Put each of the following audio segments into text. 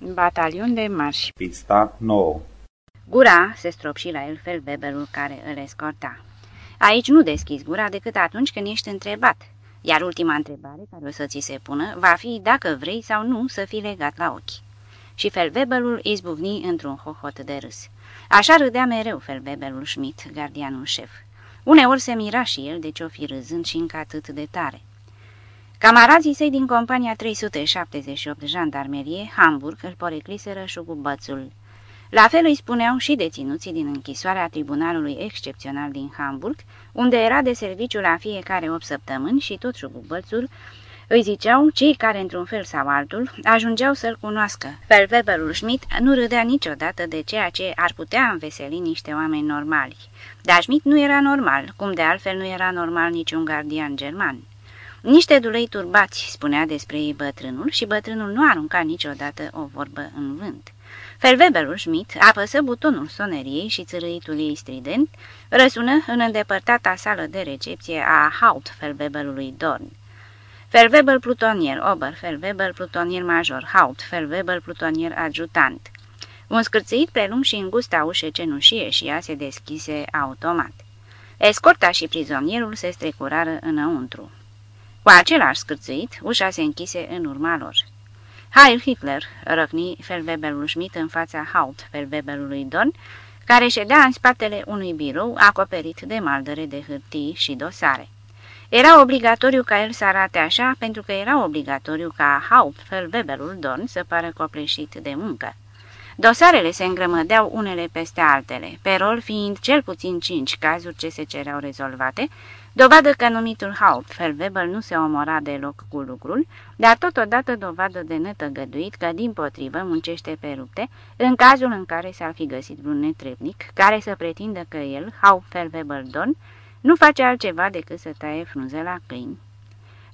Batalion de marș Pista 9 Gura se stropși la el felbebelul care îl escorta. Aici nu deschizi gura decât atunci când ești întrebat, iar ultima întrebare care o să ți se pună va fi dacă vrei sau nu să fii legat la ochi. Și felbebelul izbucni într-un hohot de râs. Așa râdea mereu felbebelul Schmidt, gardianul șef. Uneori se mira și el de ce-o fi râzând și încă atât de tare. Camarazii săi din compania 378 jandarmerie, Hamburg, îl porecliseră șugubățul. La fel îi spuneau și deținuții din închisoarea tribunalului excepțional din Hamburg, unde era de serviciu la fiecare 8 săptămâni și tot șugubățul, îi ziceau cei care, într-un fel sau altul, ajungeau să-l cunoască. Felweberul Schmidt nu râdea niciodată de ceea ce ar putea înveseli niște oameni normali. Dar Schmidt nu era normal, cum de altfel nu era normal niciun gardian german. Niște dulei turbați, spunea despre ei bătrânul, și bătrânul nu arunca niciodată o vorbă în vânt. Felweberul Schmidt apăsă butonul soneriei și țărâitul ei strident răsună în îndepărtata sală de recepție a Hauptfelweberului Dorn. Felweber plutonier, Ober, Felweber plutonier major, Haupt, Felweber plutonier adjutant. Un scârțâit prelung și îngusta ușă cenușie și ea se deschise automat. Escorta și prizonierul se strecurară înăuntru. Cu același scârțâit, ușa se închise în urma lor. Heil Hitler, răcni Felweberul Schmidt în fața Haupt Felweberului Don, care ședea în spatele unui birou acoperit de maldăre de hârtii și dosare. Era obligatoriu ca el să arate așa, pentru că era obligatoriu ca Haupt Felweberul Don să pară copleșit de muncă. Dosarele se îngrămădeau unele peste altele, pe rol fiind cel puțin cinci cazuri ce se cereau rezolvate, dovadă că numitul Hauptfeldwebel nu se omora deloc cu lucrul, dar totodată dovadă de netăgăduit că, din potrivă, muncește pe rupte, în cazul în care s-ar fi găsit vreun netrebnic care să pretindă că el, Hauptfeldwebel Don, nu face altceva decât să taie frunze la câini.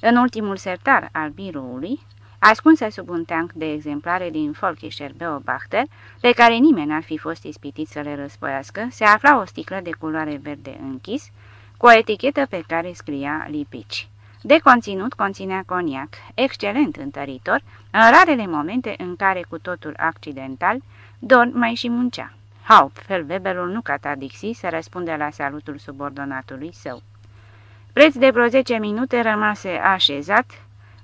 În ultimul sertar al biroului, ascunsă sub un teanc de exemplare din Folkischer Beobachter, pe care nimeni n-ar fi fost ispitit să le răspoiască, se afla o sticlă de culoare verde închis, cu o etichetă pe care scria lipici. De conținut conținea coniac, excelent întăritor, în rarele momente în care, cu totul accidental, Don mai și muncea. Haupt, Weberul nu cata Dixi să răspunde la salutul subordonatului său. Preț de vreo 10 minute rămase așezat,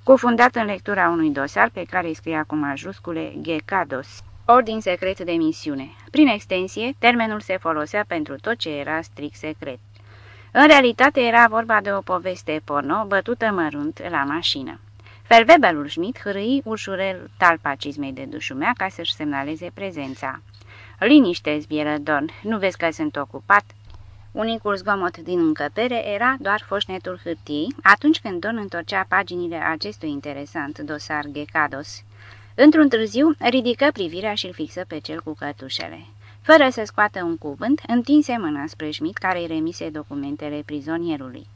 cufundat în lectura unui dosar pe care îi scria cu majuscule Ghecados, ordin secret de misiune. Prin extensie, termenul se folosea pentru tot ce era strict secret. În realitate era vorba de o poveste porno bătută mărunt la mașină. Felvebelul Schmidt hârâi ușurel talpa cizmei de dușumea ca să-și semnaleze prezența. Liniște, zbieră Don, nu vezi că sunt ocupat?" Unicul zgomot din încăpere era doar foșnetul hârtiei, atunci când Don întorcea paginile acestui interesant dosar Gecados. Într-un târziu, ridică privirea și-l fixă pe cel cu cătușele. Fără să scoată un cuvânt, întinse mâna spre Schmidt, care îi remise documentele prizonierului.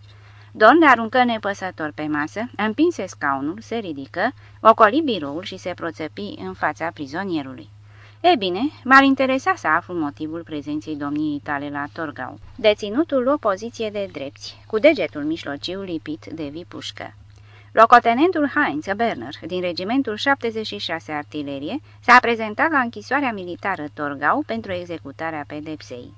Don le aruncă nepăsător pe masă, împinse scaunul, se ridică, ocoli biroul și se proțăpi în fața prizonierului. E bine, m-ar interesa să aflu motivul prezenței domniei tale la Torgau. Deținutul luă poziție de drepți, cu degetul mișlociu lipit de vipușcă. Locotenentul Heinz Berner, din regimentul 76 artilerie, s-a prezentat la închisoarea militară Torgau pentru executarea pedepsei.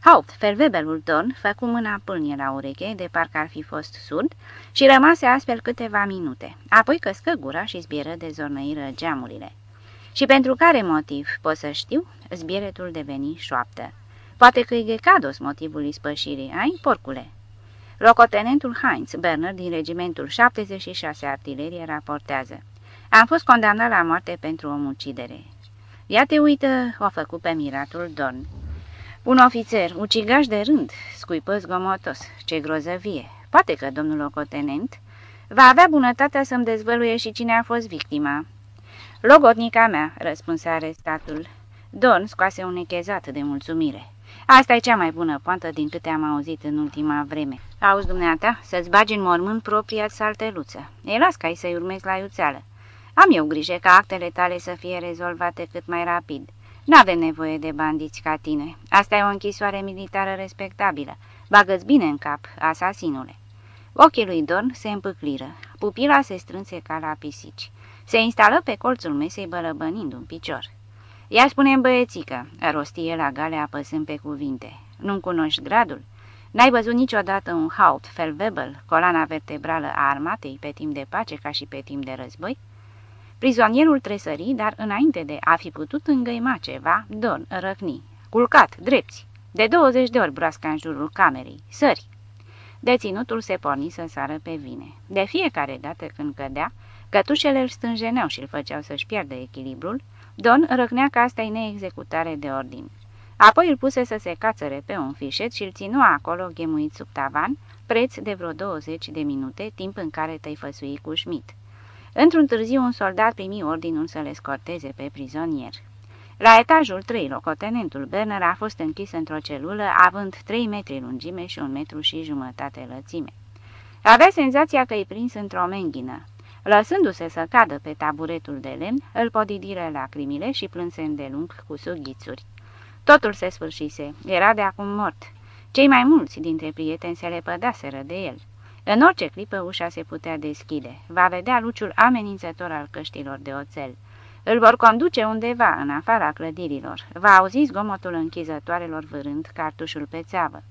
Haupt, Felwebelul Dorn, făcu mâna pâlnie la ureche, de parcă ar fi fost surd, și rămase astfel câteva minute. Apoi căscă gura și zbieră de zornăiră geamurile. Și pentru care motiv, pot să știu, zbieretul deveni șoaptă. Poate că e Gecados motivul ispășirii, ai, porcule? Locotenentul Heinz Berner din regimentul 76 artilerie raportează. Am fost condamnat la moarte pentru omucidere. Ia te uită, o făcut pe miratul Dorn. Un ofițer, ucigaș de rând, scuipă zgomotos, ce grozăvie. Poate că domnul locotenent va avea bunătatea să-mi dezvăluie și cine a fost victima. Logotnica mea, răspunse arestatul. Don scoase un echezat de mulțumire. Asta e cea mai bună poantă din câte am auzit în ultima vreme. Auzi, dumneata, să-ți bagi în mormânt propria salteluță. E las ca să-i urmezi la iuțeală. Am eu grijă ca actele tale să fie rezolvate cât mai rapid. N-avem nevoie de bandiți ca tine. Asta e o închisoare militară respectabilă. Bagă-ți bine în cap, asasinule. Ochii lui Dorn se împâcliră. Pupila se strânse ca la pisici. Se instală pe colțul mesei bălăbănind un picior. Ia spune băiețică, rosti el la gale apăsând pe cuvinte. Nu-mi cunoști gradul? N-ai văzut niciodată un Haut Felwebel, coloana vertebrală a armatei, pe timp de pace ca și pe timp de război? Prizonierul tresări, dar înainte de a fi putut îngăima ceva, Don răcni. Culcat, drepți, de 20 de ori broasca în jurul camerei, sări. Deținutul se porni să sară pe vine. De fiecare dată când cădea, cătușele îl stânjeneau și îl făceau să-și piardă echilibrul, Don răcnea că asta e neexecutare de ordin. Apoi îl puse să se cațăre pe un fișet și îl ținua acolo ghemuit sub tavan, preț de vreo 20 de minute, timp în care tăifăsui cu Schmidt. Într-un târziu, un soldat primi ordinul să le scorteze pe prizonier. La etajul 3, locotenentul Berner a fost închis într-o celulă, având 3 metri lungime și un metru și jumătate lățime. Avea senzația că îi prins într-o menghină. Lăsându-se să cadă pe taburetul de lemn, îl podidiră lacrimile și plânse îndelung cu sughițuri. Totul se sfârșise, era de acum mort. Cei mai mulți dintre prieteni se lepădaseră de el. În orice clipă ușa se putea deschide. Va vedea luciul amenințător al căștilor de oțel. Îl vor conduce undeva, în afara clădirilor. Va auzi zgomotul închizătoarelor vârând cartușul pe țeavă.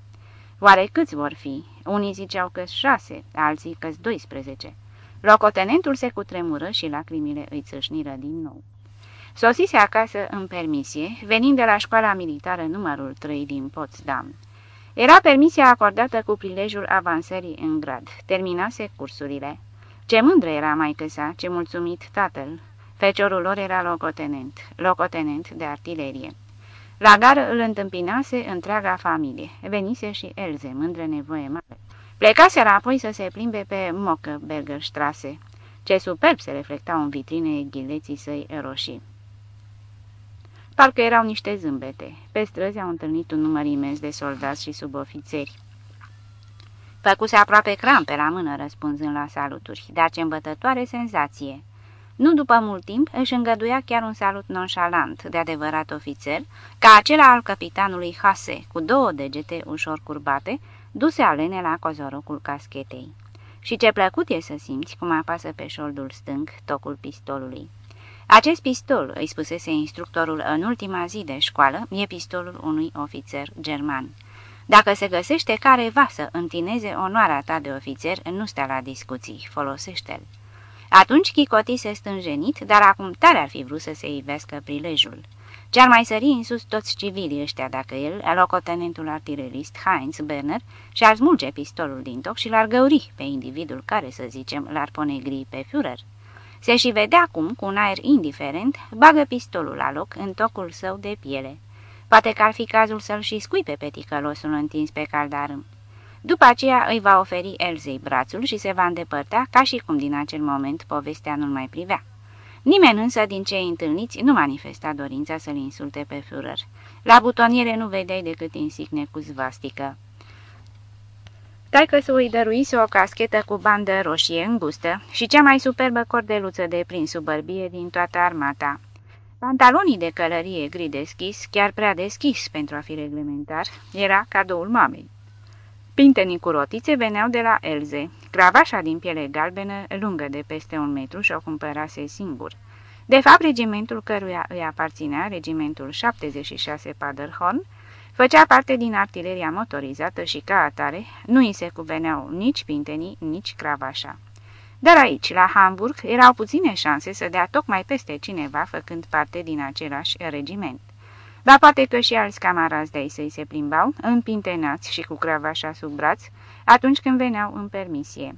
Oare câți vor fi? Unii ziceau că șase, alții că 12. Locotenentul se cutremură și lacrimile îi țâșniră din nou. Sosise acasă în permisie, venind de la școala militară numărul 3 din Potsdam. Era permisia acordată cu prilejul avansării în grad. Terminase cursurile. Ce mândră era mai sa, ce mulțumit tatăl. Feciorul lor era locotenent, locotenent de artilerie. La gară îl întâmpinase întreaga familie. Venise și Elze, mândră nevoie mare. Plecaseră apoi să se plimbe pe Mockebergerstrasse. Ce superb se reflectau în vitrine ghileții săi roșii. Parcă erau niște zâmbete. Pe străzi au întâlnit un număr imens de soldați și subofițeri. Făcuse aproape crampe la mână răspunzând la saluturi, dar ce îmbătătoare senzație! Nu după mult timp își îngăduia chiar un salut nonșalant de adevărat ofițer, ca acela al capitanului Hase, cu două degete ușor curbate, duse alene la cozorocul caschetei. Și ce plăcut e să simți cum apasă pe șoldul stâng tocul pistolului. Acest pistol, îi spusese instructorul în ultima zi de școală, e pistolul unui ofițer german. Dacă se găsește careva să întineze onoarea ta de ofițer, nu stea la discuții, folosește-l. Atunci chicotise stânjenit, dar acum tare ar fi vrut să se ivească prilejul. Ce-ar mai sări în sus toți civilii ăștia dacă el, locotenentul artilerist Heinz Berner, și-ar smulge pistolul din toc și l-ar găuri pe individul care, să zicem, l-ar pune gri pe Führer. Se și vedea cum, cu un aer indiferent, bagă pistolul la loc în tocul său de piele. Poate că ar fi cazul să-l și scuipe pe ticălosul întins pe caldarâm. După aceea îi va oferi Elzei brațul și se va îndepărta, ca și cum din acel moment povestea nu-l mai privea. Nimeni însă din cei întâlniți nu manifesta dorința să-l insulte pe Führer. La butoniere nu vedeai decât insigne cu zvastică. Taică să îi dăruise o caschetă cu bandă roșie îngustă și cea mai superbă cordeluță de prin subărbie din toată armata. Pantalonii de călărie gri deschis, chiar prea deschis pentru a fi reglementar, era cadoul mamei. Pintenii cu rotițe veneau de la Elze. Cravașa din piele galbenă, lungă de peste un metru, și-o cumpărase singur. De fapt, regimentul căruia îi aparținea, regimentul 76 Paderhorn, făcea parte din artileria motorizată și, ca atare, nu îi se cuveneau nici pintenii, nici cravașa. Dar aici, la Hamburg, erau puține șanse să dea tocmai peste cineva făcând parte din același regiment. Dar poate că și alți camarazi de-ai săi se plimbau, împintenați și cu cravașa sub braț, atunci când veneau în permisie.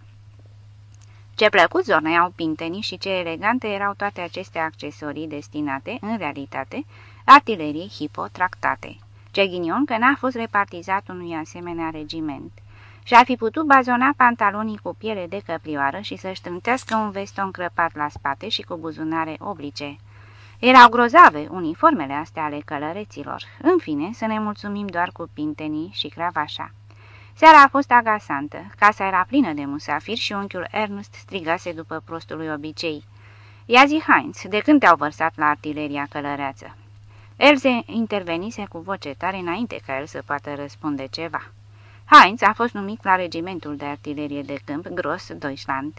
Ce plăcut zorneau pintenii și ce elegante erau toate aceste accesorii destinate, în realitate, artileriei hipotractate. Ce ghinion că n-a fost repartizat unui asemenea regiment. Și ar fi putut bazona pantalonii cu piele de căprioară și să-și trântească un veston crăpat la spate și cu buzunare oblice. Erau grozave uniformele astea ale călăreților. În fine, să ne mulțumim doar cu pintenii și cravașa. Seara a fost agasantă, casa era plină de musafiri și unchiul Ernst strigase după prostului obicei. Ia zi, Heinz, de când te-au vărsat la artileria călăreață? Elze intervenise cu voce tare înainte ca el să poată răspunde ceva. Heinz a fost numit la regimentul de artilerie de câmp Gros Deutschland.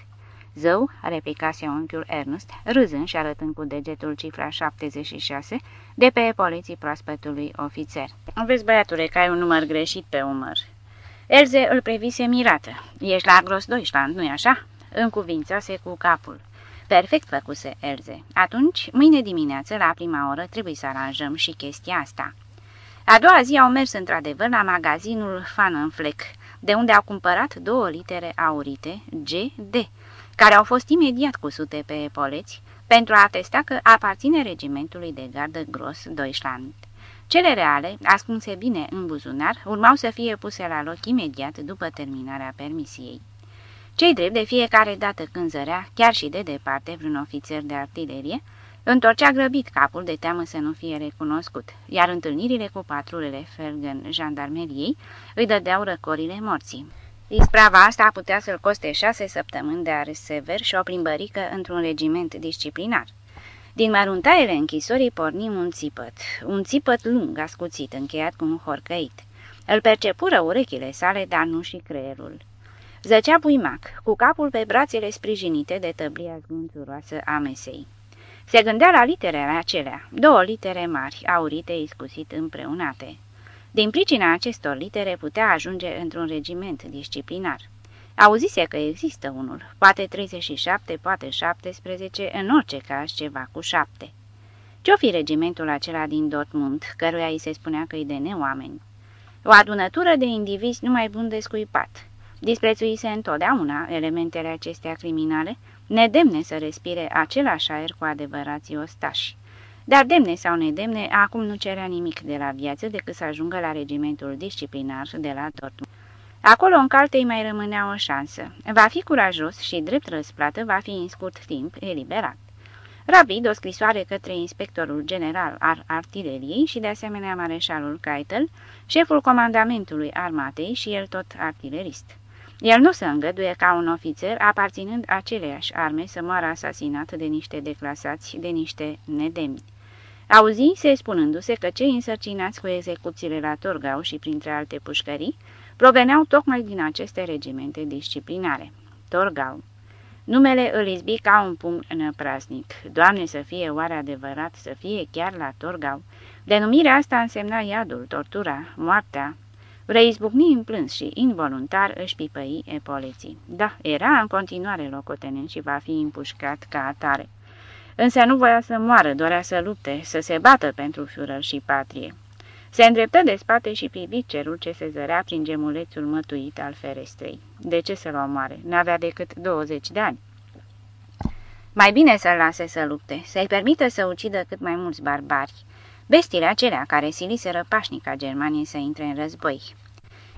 Zău, replicase unchiul Ernest, râzând și arătând cu degetul cifra 76 de pe epoleții proaspătului ofițer. Vezi, băiatule, că ai un număr greșit pe umăr. Elze îl previse mirată. Ești la gros Deutschland, nu-i așa? Încuvințase cu capul. Perfect făcuse Elze. Atunci, mâine dimineață, la prima oră, trebuie să aranjăm și chestia asta. A doua zi au mers într-adevăr la magazinul Fanenfleck, de unde au cumpărat două litere aurite, G, D, care au fost imediat cusute pe epoleți pentru a atesta că aparține regimentului de gardă gros Deutschland. Cele reale, ascunse bine în buzunar, urmau să fie puse la loc imediat după terminarea permisiei. Cei drept de fiecare dată când zărea, chiar și de departe, vreun ofițer de artilerie, întorcea grăbit capul de teamă să nu fie recunoscut, iar întâlnirile cu patrulele Felgen jandarmeriei îi dădeau răcorile morții. Isprava asta putea să-l coste șase săptămâni de arest sever și o plimbărică într-un regiment disciplinar. Din măruntaiele închisorii pornim un țipăt, un țipăt lung, ascuțit, încheiat cu un horcăit. Îl percepură urechile sale, dar nu și creierul. Zăcea buimac, cu capul pe brațele sprijinite de tăblia zgunțuroasă a mesei. Se gândea la literele acelea, două litere mari, aurite iscusit împreunate. Din pricina acestor litere putea ajunge într-un regiment disciplinar. Auzise că există unul, poate 37, poate 17, în orice caz ceva cu șapte. Ce-o fi regimentul acela din Dortmund, căruia îi se spunea că-i de neoameni? O adunătură de indivizi numai bun descuipat. Disprețuise întotdeauna elementele acestea criminale, nedemne să respire același aer cu adevărații ostași. Dar demne sau nedemne, acum nu cerea nimic de la viață decât să ajungă la regimentul disciplinar de la Dortmund. Acolo în calte îi mai rămânea o șansă. Va fi curajos și drept răsplată va fi în scurt timp eliberat. Rapid, o scrisoare către inspectorul general al artileriei și de asemenea mareșalul Keitel, șeful comandamentului armatei și el tot artilerist. El nu se îngăduie ca un ofițer aparținând aceleiași arme să moară asasinat de niște declasați, de niște nedemni. Auzi se spunându-se că cei însărcinați cu execuțiile la Torgau și printre alte pușcării proveneau tocmai din aceste regimente disciplinare. Torgau. Numele îl izbi ca un pumn praznic. Doamne, să fie oare adevărat, să fie chiar la Torgau. Denumirea asta însemna iadul, tortura, moartea. Reizbucni în plâns și involuntar își pipăi epoleții. Da, era în continuare locotenent și va fi împușcat ca atare. Însă nu voia să moară, dorea să lupte, să se bată pentru Führer și patrie. Se îndreptă de spate și privi cerul ce se zărea prin gemulețul mătuit al ferestrei. De ce să-l omoare? N-avea decât 20 de ani. Mai bine să-l lase să lupte, să-i permită să ucidă cât mai mulți barbari. Bestiile acelea care siliseră pașnica Germaniei să intre în război.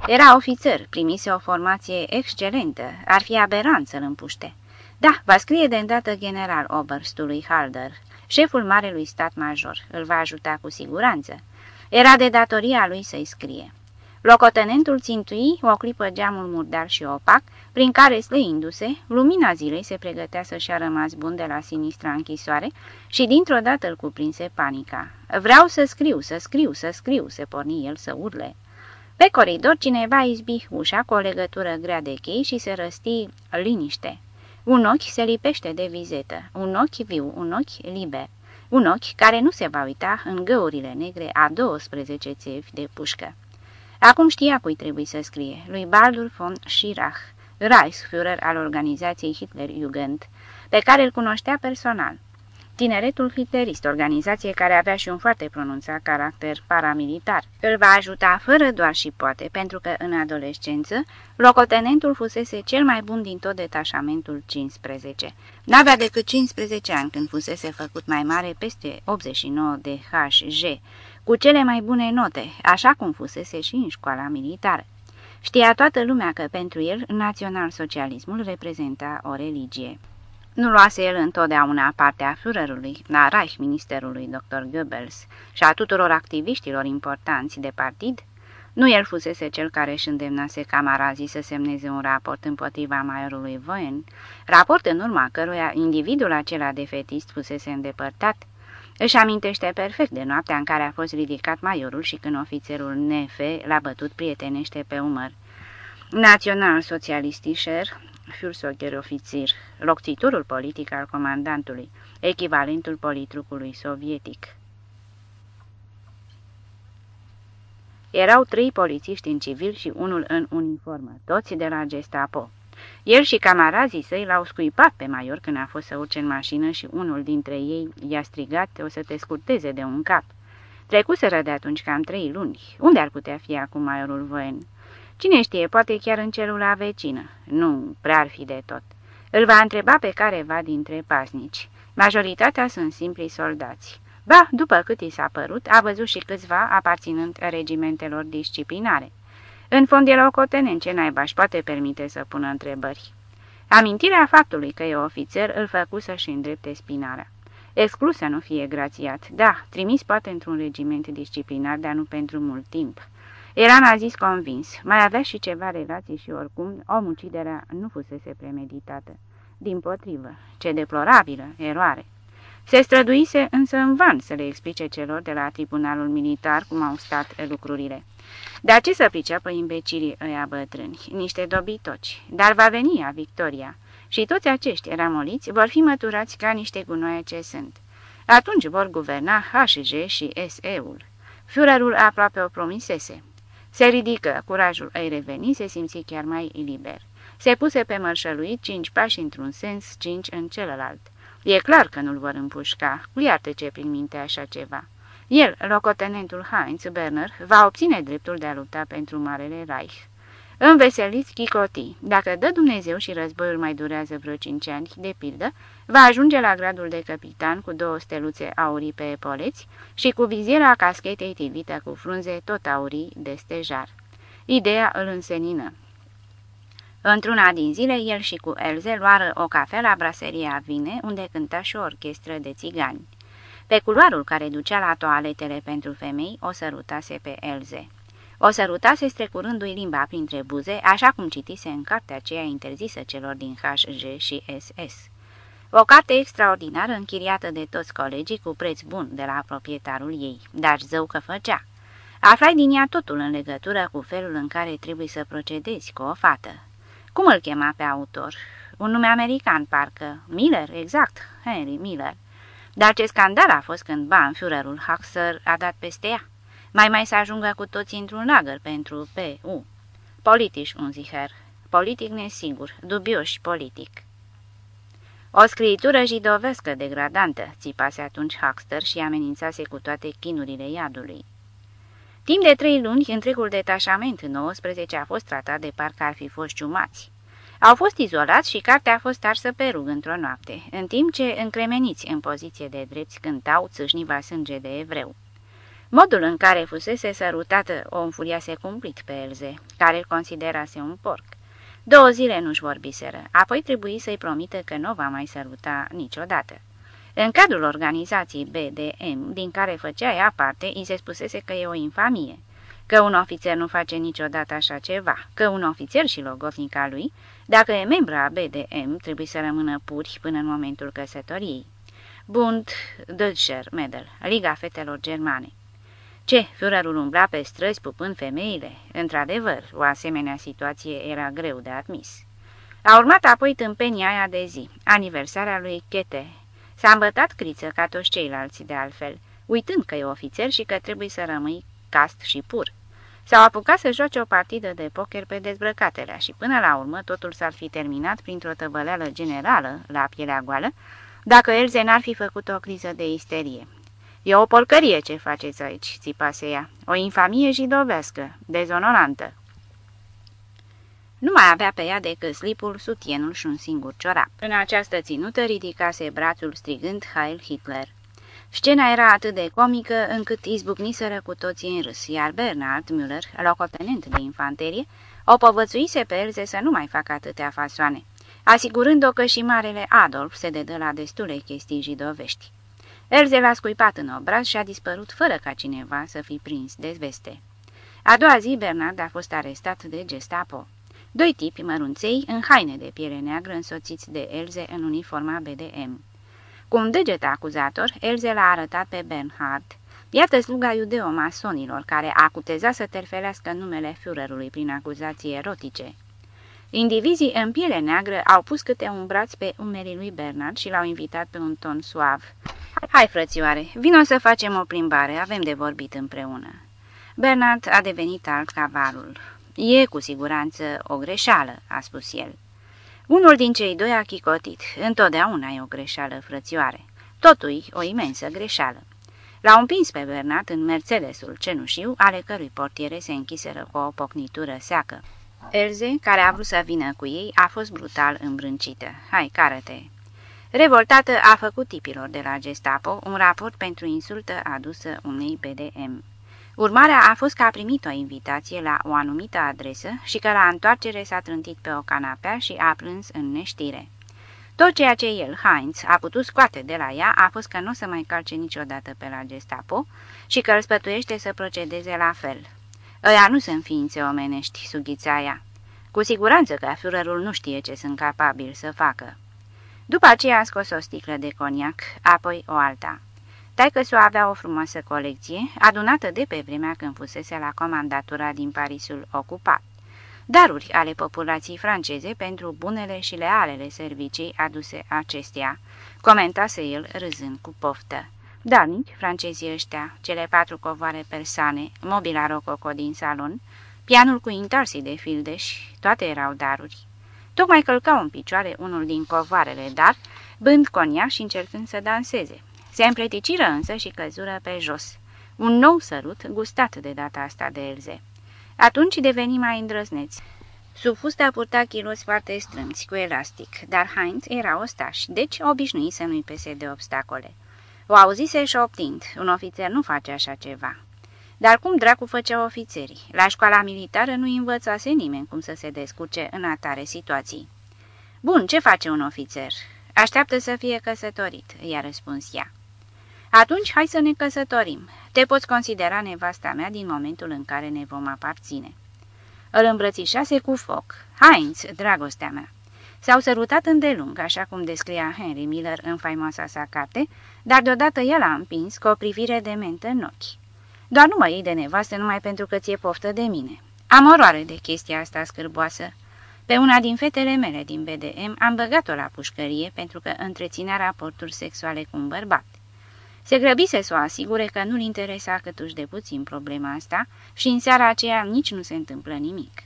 Era ofițer, primise o formație excelentă, ar fi aberant să-l împuște. Da, va scrie de îndată general Oberstului Halder, șeful marelui stat major, îl va ajuta cu siguranță. Era de datoria lui să-i scrie. Locotenentul țintui o clipă geamul murdar și opac, prin care, slăindu-se, lumina zilei se pregătea să-și a rămas bun de la sinistra închisoare și dintr-o dată îl cuprinse panica. Vreau să scriu, să scriu, să scriu, se porni el să urle. Pe coridor cineva izbi ușa cu o legătură grea de chei și se răsti liniște. Un ochi se lipește de vizetă, un ochi viu, un ochi liber. Un ochi care nu se va uita în găurile negre a 12 țevi de pușcă. Acum știa cui trebuie să scrie, lui Baldur von Schirach, Reichsführer al organizației Hitler-Jugend, pe care îl cunoștea personal. Tineretul Hitlerist, organizație care avea și un foarte pronunțat caracter paramilitar, îl va ajuta fără doar și poate, pentru că în adolescență locotenentul fusese cel mai bun din tot detașamentul 15. N-avea decât 15 ani când fusese făcut mai mare peste 89 de HG, cu cele mai bune note, așa cum fusese și în școala militară. Știa toată lumea că pentru el național-socialismul reprezenta o religie. Nu luase el întotdeauna partea Führerului, la Reich ministerului dr. Goebbels și a tuturor activiștilor importanți de partid? Nu el fusese cel care își îndemnase camarazii să semneze un raport împotriva maiorului Voen, raport în urma căruia individul acela defetist fusese îndepărtat? Își amintește perfect de noaptea în care a fost ridicat maiorul și când ofițerul Nefe l-a bătut prietenește pe umăr. Național-socialistischer Fürsorger-ofițir, locțiturul politic al comandantului, echivalentul politrucului sovietic. Erau trei polițiști în civil și unul în uniformă, toți de la Gestapo. El și camarazii săi l-au scuipat pe Maior când a fost să urce în mașină și unul dintre ei i-a strigat o să te scurteze de un cap. Trecuseră de atunci cam trei luni. Unde ar putea fi acum Maiorul Voen? Cine știe, poate chiar în celula vecină. Nu, prea ar fi de tot. Îl va întreba pe careva dintre pasnici. Majoritatea sunt simpli soldați. Ba, după cât i s-a părut, a văzut și câțiva aparținând regimentelor disciplinare. În fond e locotenent ce naiba își poate permite să pună întrebări. Amintirea faptului că e ofițer îl făcu să-și îndrepte spinarea. Exclus să nu fie grațiat, da, trimis poate într-un regiment disciplinar, dar nu pentru mult timp. Eran a zis convins, mai avea și ceva relații și oricum omuciderea nu fusese premeditată. Din potrivă, ce deplorabilă eroare! Se străduise însă în van să le explice celor de la tribunalul militar cum au stat lucrurile. Dar ce să priceapă imbecilii ăia bătrâni, niște dobitoci, dar va veni a Victoria și toți acești ramoliți vor fi măturați ca niște gunoaie ce sunt. Atunci vor guverna HG și SE-ul. Führerul aproape o promisese. Se ridică, curajul îi reveni, se simți chiar mai liber. Se puse pe mărșăluit cinci pași într-un sens, cinci în celălalt. E clar că nu-l vor împușca, cu iar ce prin minte așa ceva. El, locotenentul Heinz Berner, va obține dreptul de a lupta pentru Marele Reich. Înveseliți chicotii. Dacă dă Dumnezeu și războiul mai durează vreo cinci ani, de pildă, va ajunge la gradul de capitan cu două steluțe aurii pe epoleți și cu viziera caschetei tivită cu frunze tot aurii de stejar. Ideea îl însenină. Într-una din zile, el și cu Elze luară o cafea la braseria Vine, unde cânta și o orchestră de țigani. Pe culoarul care ducea la toaletele pentru femei, o sărutase pe Elze. O sărutase strecurându-i limba printre buze, așa cum citise în cartea aceea interzisă celor din HG și SS. O carte extraordinară închiriată de toți colegii cu preț bun de la proprietarul ei, dar zău că făcea. Aflai din ea totul în legătură cu felul în care trebuie să procedezi cu o fată. Cum îl chema pe autor? Un nume american, parcă. Miller, exact, Henry Miller. Dar ce scandal a fost când Banführerul Huxer a dat peste ea? Mai mai să ajungă cu toții într-un lagăr pentru P.U. Politici, un ziher. Politic nesigur, dubios politic. O scriitură jidovescă degradantă, țipase atunci Huxter și amenințase cu toate chinurile iadului. Timp de trei luni, întregul detașament 19 a fost tratat de parcă ar fi fost ciumați. Au fost izolați și cartea a fost arsă pe rug într-o noapte, în timp ce încremeniți în poziție de drepți cântau țâșniva sânge de evreu. Modul în care fusese sărutată o înfuriase cumplit pe Elze, care îl considerase un porc. Două zile nu-și vorbiseră, apoi trebuie să-i promită că nu va mai săruta niciodată. În cadrul organizației BDM, din care făcea ea parte, îi se spusese că e o infamie, că un ofițer nu face niciodată așa ceva, că un ofițer și logovnica lui, dacă e membra a BDM, trebuie să rămână puri până în momentul căsătoriei. Bund Deutscher Medal, Liga Fetelor Germane. Ce, Führerul umbla pe străzi pupând femeile? Într-adevăr, o asemenea situație era greu de admis. A urmat apoi tâmpenia aia de zi, aniversarea lui Chete. S-a îmbătat criță ca toți ceilalți de altfel, uitând că e ofițer și că trebuie să rămâi cast și pur. S-au apucat să joace o partidă de poker pe dezbrăcatelea și până la urmă totul s-ar fi terminat printr-o tăvăleală generală la pielea goală, dacă Elze n-ar fi făcut o criză de isterie. E o porcărie ce faceți aici," țipase ea. O infamie jidovească, dezonorantă." Nu mai avea pe ea decât slipul, sutienul și un singur ciorap. În această ținută ridicase brațul strigând Heil Hitler. Scena era atât de comică încât izbucniseră cu toții în râs, iar Bernard Müller, locotenent de infanterie, o povățuise pe Elze să nu mai facă atâtea fasoane, asigurând-o că și marele Adolf se dedă la destule chestii jidovești. Elze l-a scuipat în obraz și a dispărut fără ca cineva să fi prins de veste. A doua zi, Bernard a fost arestat de Gestapo. Doi tipi mărunței în haine de piele neagră însoțiți de Elze în uniforma BDM. Cu un deget acuzator, Elze l-a arătat pe Bernhard. Iată sluga iudeo-masonilor care acuteza să terfelească numele Führerului prin acuzații erotice. Indivizii în piele neagră au pus câte un braț pe umerii lui Bernard și l-au invitat pe un ton suav. Hai, frățioare, vino să facem o plimbare, avem de vorbit împreună." Bernard a devenit alt cavalul. E cu siguranță o greșeală," a spus el. Unul din cei doi a chicotit. Întotdeauna e o greșeală, frățioare. Totuși o imensă greșeală. L-au împins pe Bernard în Mercedesul cenușiu, ale cărui portiere se închiseră cu o pocnitură seacă. Elze, care a vrut să vină cu ei, a fost brutal îmbrâncită. Hai, cară-te! Revoltată a făcut tipilor de la Gestapo un raport pentru insultă adusă unei BDM. Urmarea a fost că a primit o invitație la o anumită adresă și că la întoarcere s-a trântit pe o canapea și a plâns în neștire. Tot ceea ce el, Heinz, a putut scoate de la ea a fost că nu se mai calce niciodată pe la Gestapo și că îl spătuiește să procedeze la fel. Ăia nu sunt ființe omenești, sughița ea. Cu siguranță că Führerul nu știe ce sunt capabil să facă. După aceea a scos o sticlă de coniac, apoi o alta. Taică o avea o frumoasă colecție, adunată de pe vremea când fusese la comandatura din Parisul ocupat. Daruri ale populației franceze pentru bunele și lealele servicii aduse acestea, comentase el râzând cu poftă. Dalnici, francezii ăștia, cele patru covoare persane, mobila rococo din salon, pianul cu intarsii de fildeș, toate erau daruri. Tocmai călcau în picioare unul din covoarele, dar, bând conia și încercând să danseze. Se împleticiră însă și căzură pe jos. Un nou sărut, gustat de data asta de Elze. Atunci deveni mai îndrăzneți. Sub fusta purta chiloți foarte strâmți, cu elastic, dar Heinz era ostaș, deci obișnui să nu-i pese de obstacole. O auzise șoptind, un ofițer nu face așa ceva. Dar cum dracu făceau ofițerii? La școala militară nu învățase nimeni cum să se descurce în atare situații. Bun, ce face un ofițer? Așteaptă să fie căsătorit, i-a răspuns ea. Atunci hai să ne căsătorim. Te poți considera nevasta mea din momentul în care ne vom aparține. Îl îmbrățișase cu foc. Heinz, dragostea mea. S-au sărutat îndelung, așa cum descria Henry Miller în faimoasa sa carte, dar deodată el a împins cu o privire de mentă în ochi. Doar nu mă iei de nevastă numai pentru că ți-e poftă de mine. Am oroare de chestia asta scârboasă. Pe una din fetele mele din BDM am băgat-o la pușcărie pentru că întreținea raporturi sexuale cu un bărbat. Se grăbise să o asigure că nu-l interesa câtuși de puțin problema asta și în seara aceea nici nu se întâmplă nimic.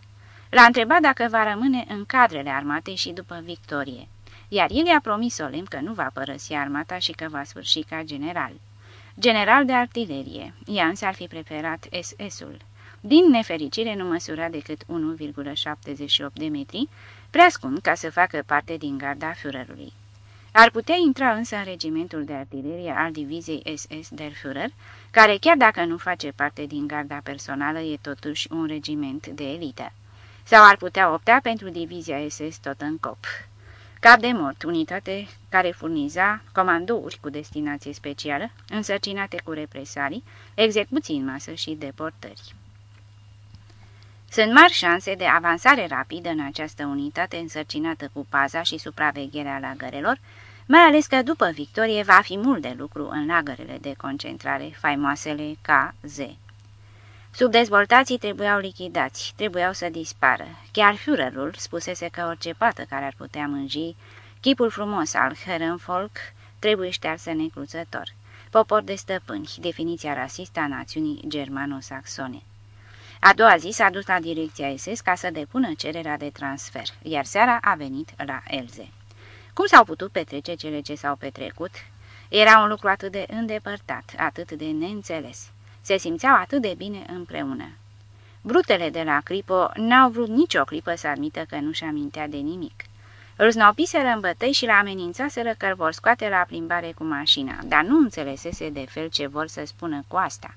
L-a întrebat dacă va rămâne în cadrele armatei și după victorie, iar el i-a promis solemn că nu va părăsi armata și că va sfârși ca general. General de artilerie, ea însă ar fi preferat SS-ul. Din nefericire nu măsura decât 1,78 de metri, prea scund ca să facă parte din garda Führerului. Ar putea intra însă în regimentul de artilerie al diviziei SS der Führer, care chiar dacă nu face parte din garda personală, e totuși un regiment de elită. Sau ar putea opta pentru divizia SS tot în cop. Cap de mort, unitate care furniza comandouri cu destinație specială, însărcinate cu represalii, execuții în masă și deportări. Sunt mari șanse de avansare rapidă în această unitate însărcinată cu paza și supravegherea lagărelor, mai ales că după victorie va fi mult de lucru în lagărele de concentrare, faimoasele KZ. Subdezvoltații trebuiau lichidați, trebuiau să dispară. Chiar Führerul spusese că orice pată care ar putea mânji, chipul frumos al Herrenvolk trebuie ștearsă necruțător. Popor de stăpâni, definiția rasistă a națiunii germano-saxone. A doua zi s-a dus la direcția SS ca să depună cererea de transfer, iar seara a venit la Elze. Cum s-au putut petrece cele ce s-au petrecut? Era un lucru atât de îndepărtat, atât de neînțeles. Se simțeau atât de bine împreună. Brutele de la Cripo n-au vrut nicio clipă să admită că nu-și amintea de nimic. Îl snopiseră în bătăi și l-a amenințaseră că îl vor scoate la plimbare cu mașina, dar nu înțelesese de fel ce vor să spună cu asta.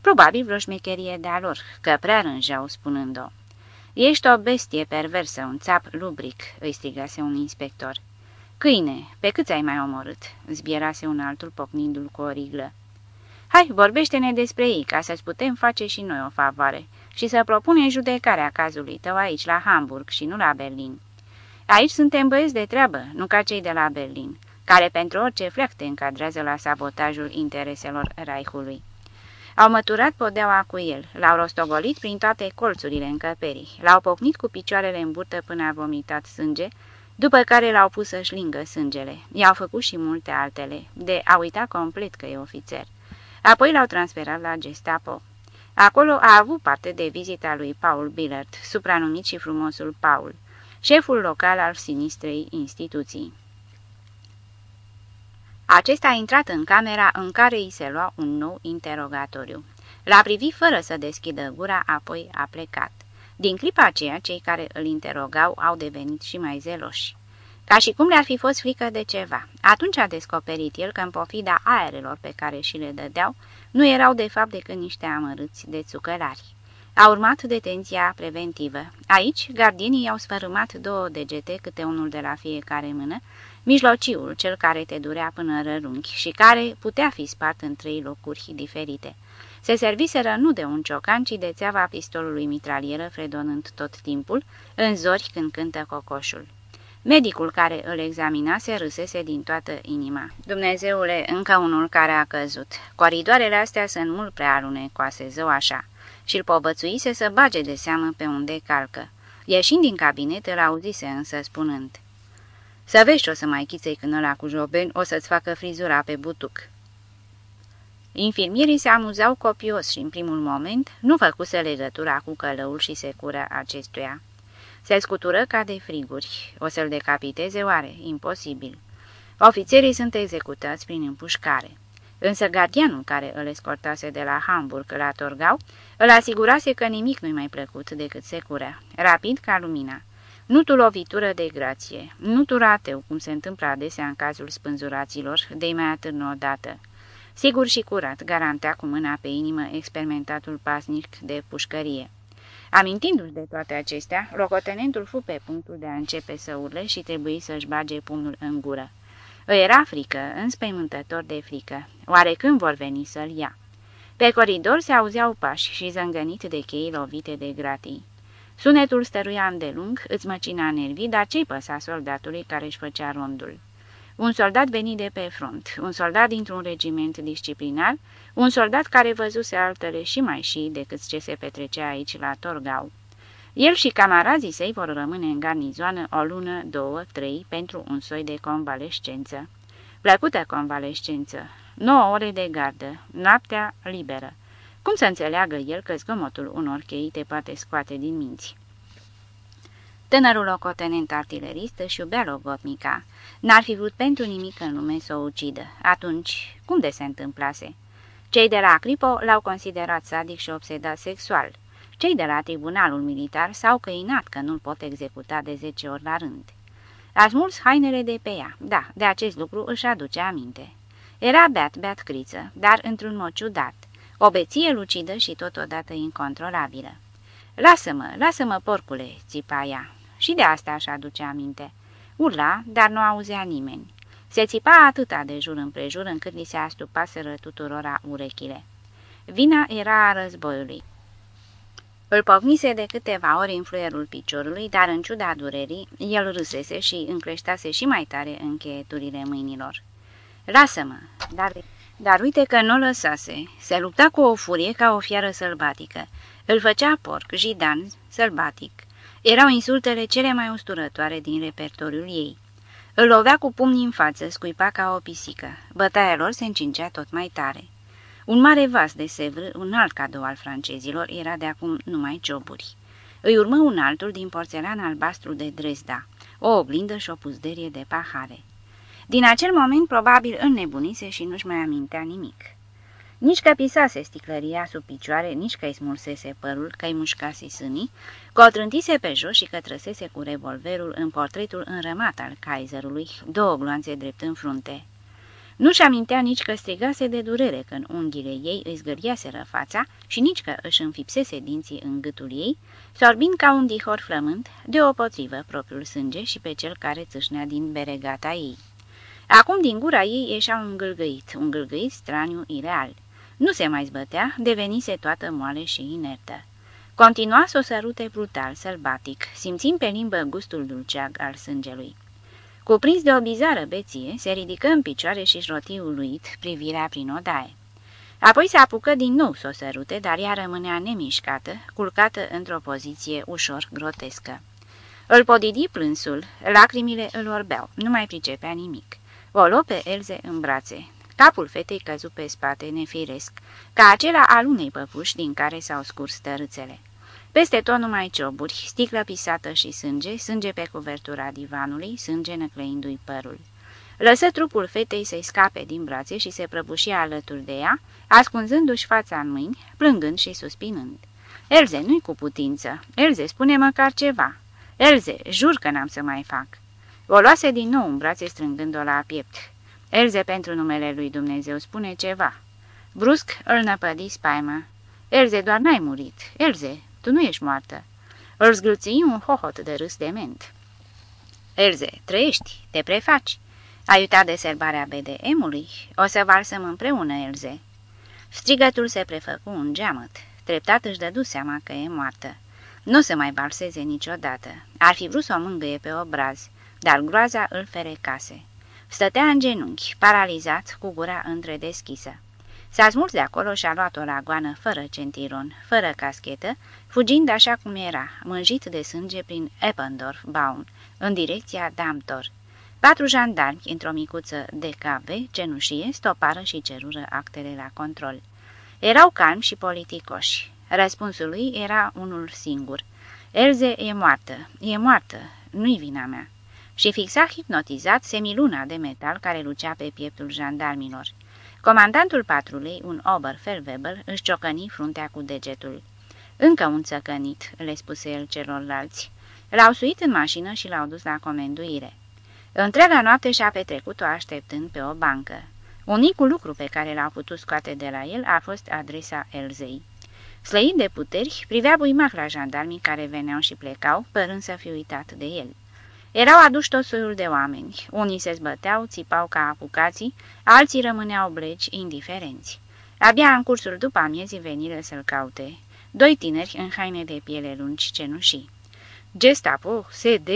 Probabil vreo șmecherie de-a lor, că prea rânjeau spunând-o. Ești o bestie perversă, un țap lubric," îi strigase un inspector. Câine, pe câți ai mai omorât?" zbierase un altul pocnindu-l cu o riglă. Hai, vorbește-ne despre ei, ca să-ți putem face și noi o favoare și să propunem judecarea cazului tău aici, la Hamburg și nu la Berlin. Aici suntem băieți de treabă, nu ca cei de la Berlin, care pentru orice fleac te încadrează la sabotajul intereselor Reichului. Au măturat podeaua cu el, l-au rostogolit prin toate colțurile încăperii, l-au pocnit cu picioarele în burtă până a vomitat sânge, după care l-au pus să-și lingă sângele. I-au făcut și multe altele, de a uita complet că e ofițer. Apoi l-au transferat la Gestapo. Acolo a avut parte de vizita lui Paul Billard, supranumit și frumosul Paul, șeful local al sinistrei instituții. Acesta a intrat în camera în care îi se lua un nou interogatoriu. L-a privit fără să deschidă gura, apoi a plecat. Din clipa aceea, cei care îl interogau au devenit și mai zeloși. Ca și cum le-ar fi fost frică de ceva. Atunci a descoperit el că în pofida aerelor pe care și le dădeau, nu erau de fapt decât niște amărâți de țucălari. A urmat detenția preventivă. Aici, gardienii i-au sfărâmat două degete, câte unul de la fiecare mână, mijlociul, cel care te durea până rărunchi și care putea fi spart în trei locuri diferite. Se serviseră nu de un ciocan, ci de țeava pistolului mitralieră, fredonând tot timpul, în zori când cântă cocoșul. Medicul care îl examinase râsese din toată inima. Dumnezeule, încă unul care a căzut. Coridoarele astea sunt mult prea alunecoase, zău așa. Și îl povățuise să bage de seamă pe unde calcă. Ieșind din cabinet, îl auzise însă spunând. Să vezi ce o să mai chiței când ăla cu joben o să-ți facă frizura pe butuc. Infirmierii se amuzau copios și, în primul moment, nu făcuse legătura cu călăul și secura acestuia. Se scutură ca de friguri. O să-l decapiteze oare? Imposibil. Ofițerii sunt executați prin împușcare. Însă gardianul care îl escortase de la Hamburg la Torgau îl asigurase că nimic nu-i mai plăcut decât secura, rapid ca lumina. Nu tu lovitură de grație, nu tu rateu, cum se întâmplă adesea în cazul spânzuraților, de mai atârnă odată. Sigur și curat, garantea cu mâna pe inimă experimentatul pasnic de pușcărie. Amintindu-și de toate acestea, locotenentul fu pe punctul de a începe să urle și trebuie să-și bage pumnul în gură. Îi era frică, înspăimântător de frică. Oare când vor veni să-l ia? Pe coridor se auzeau pași și zângănit de chei lovite de gratii. Sunetul stăruia îndelung, îți măcina nervii, dar ce-i păsa soldatului care își făcea rondul? Un soldat venit de pe front, un soldat dintr-un regiment disciplinar, un soldat care văzuse altele și mai și decât ce se petrecea aici la Torgau. El și camarazii săi vor rămâne în garnizoană o lună, două, trei, pentru un soi de convalescență. Plăcută convalescență, nouă ore de gardă, noaptea liberă. Cum să înțeleagă el că zgomotul unor chei te poate scoate din minți? Tânărul locotenent artilerist își iubea logotnica. N-ar fi vrut pentru nimic în lume să o ucidă. Atunci, cum de se întâmplase? Cei de la Cripo l-au considerat sadic și obsedat sexual. Cei de la tribunalul militar s-au căinat că nu-l pot executa de zece ori la rând. A smuls hainele de pe ea, da, de acest lucru își aduce aminte. Era beat, beat criță, dar într-un mod ciudat, o beție lucidă și totodată incontrolabilă. Lasă-mă, lasă-mă, porcule!" țipa ea. Și de asta aș aduce aminte. Urla, dar nu auzea nimeni. Se țipa atâta de jur împrejur încât li se astupaseră tuturora urechile. Vina era a războiului. Îl pocnise de câteva ori în fluierul piciorului, dar în ciuda durerii, el râsese și încleștase și mai tare încheieturile mâinilor. Lasă-mă, dar, dar uite că nu lăsase. Se lupta cu o furie ca o fiară sălbatică. Îl făcea porc, jidan, sălbatic. Erau insultele cele mai usturătoare din repertoriul ei. Îl lovea cu pumnii în față, scuipa ca o pisică. Bătaia lor se încingea tot mai tare. Un mare vas de sevră, un alt cadou al francezilor, era de acum numai cioburi. Îi urmă un altul din porțelan albastru de Dresda, o oglindă și o puzderie de pahare. Din acel moment, probabil, înnebunise și nu-și mai amintea nimic. Nici că pisase sticlăria sub picioare, nici că îi smulsese părul, că îi mușcase sânii, că o trântise pe jos și că trăsese cu revolverul în portretul înrămat al Kaiserului, două gloanțe drept în frunte. Nu-și amintea nici că strigase de durere când unghiile ei îi zgâriaseră fața și nici că își înfipsese dinții în gâtul ei, sorbind ca un dihor flământ, deopotrivă propriul sânge și pe cel care țâșnea din beregata ei. Acum din gura ei ieșea un gâlgăit, un gâlgăit straniu, ireal. Nu se mai zbătea, devenise toată moale și inertă. Continua să o sărute brutal, sălbatic, simțind pe limbă gustul dulceag al sângelui. Cuprins de o bizară beție, se ridică în picioare și-și roti uluit privirea prin odaie. Apoi se apucă din nou să o sărute, dar ea rămânea nemișcată, culcată într-o poziție ușor grotescă. Îl podidi plânsul, lacrimile îl orbeau, nu mai pricepea nimic. O luă pe Elze în brațe. Capul fetei căzu pe spate, nefiresc, ca acela al unei păpuși din care s-au scurs tărâțele. Peste tot numai cioburi, sticlă pisată și sânge, sânge pe cuvertura divanului, sânge năclăindu-i părul. Lăsă trupul fetei să-i scape din brațe și se prăbuși alături de ea, ascunzându-și fața în mâini, plângând și suspinând. Elze, nu-i cu putință. Elze, spune măcar ceva. Elze, jur că n-am să mai fac. O luase din nou în brațe strângând-o la piept. Elze, pentru numele lui Dumnezeu, spune ceva. Brusc îl năpădi spaima. Elze, doar n-ai murit. Elze, tu nu ești moartă. Îl zgâlții un hohot de râs dement. Elze, trăiești, te prefaci. Ai uitat de serbarea BDM-ului? O să valsăm împreună, Elze. Strigătul se prefăcu un geamăt. Treptat își dădu seama că e moartă. Nu se mai valseze niciodată. Ar fi vrut să o mângâie pe obraz, dar groaza îl ferecase. Stătea în genunchi, paralizat, cu gura întredeschisă. S-a smuls de acolo și a luat o lagoană fără centiron, fără caschetă, fugind așa cum era, mânjit de sânge prin Eppendorf Baun, în direcția Damtor. Patru jandarmi, într-o micuță de cave, cenușie, stopară și cerură actele la control. Erau calmi și politicoși. Răspunsul lui era unul singur. Elze e moartă, e moartă, nu-i vina mea. Și fixa hipnotizat semiluna de metal care lucea pe pieptul jandarmilor. Comandantul patrulei, un Oberfeldwebel, își ciocăni fruntea cu degetul. Încă un țăcănit, le spuse el celorlalți. L-au suit în mașină și l-au dus la comenduire. Întreaga noapte și-a petrecut-o așteptând pe o bancă. Unicul lucru pe care l-au putut scoate de la el a fost adresa Elzei. Slăit de puteri, privea buimac la jandarmii care veneau și plecau, părând să fi uitat de el. Erau aduși tot soiul de oameni. Unii se zbăteau, țipau ca apucații, alții rămâneau blegi, indiferenți. Abia în cursul după amiezii venire să-l caute. Doi tineri în haine de piele lungi cenușii. Gestapo, SD,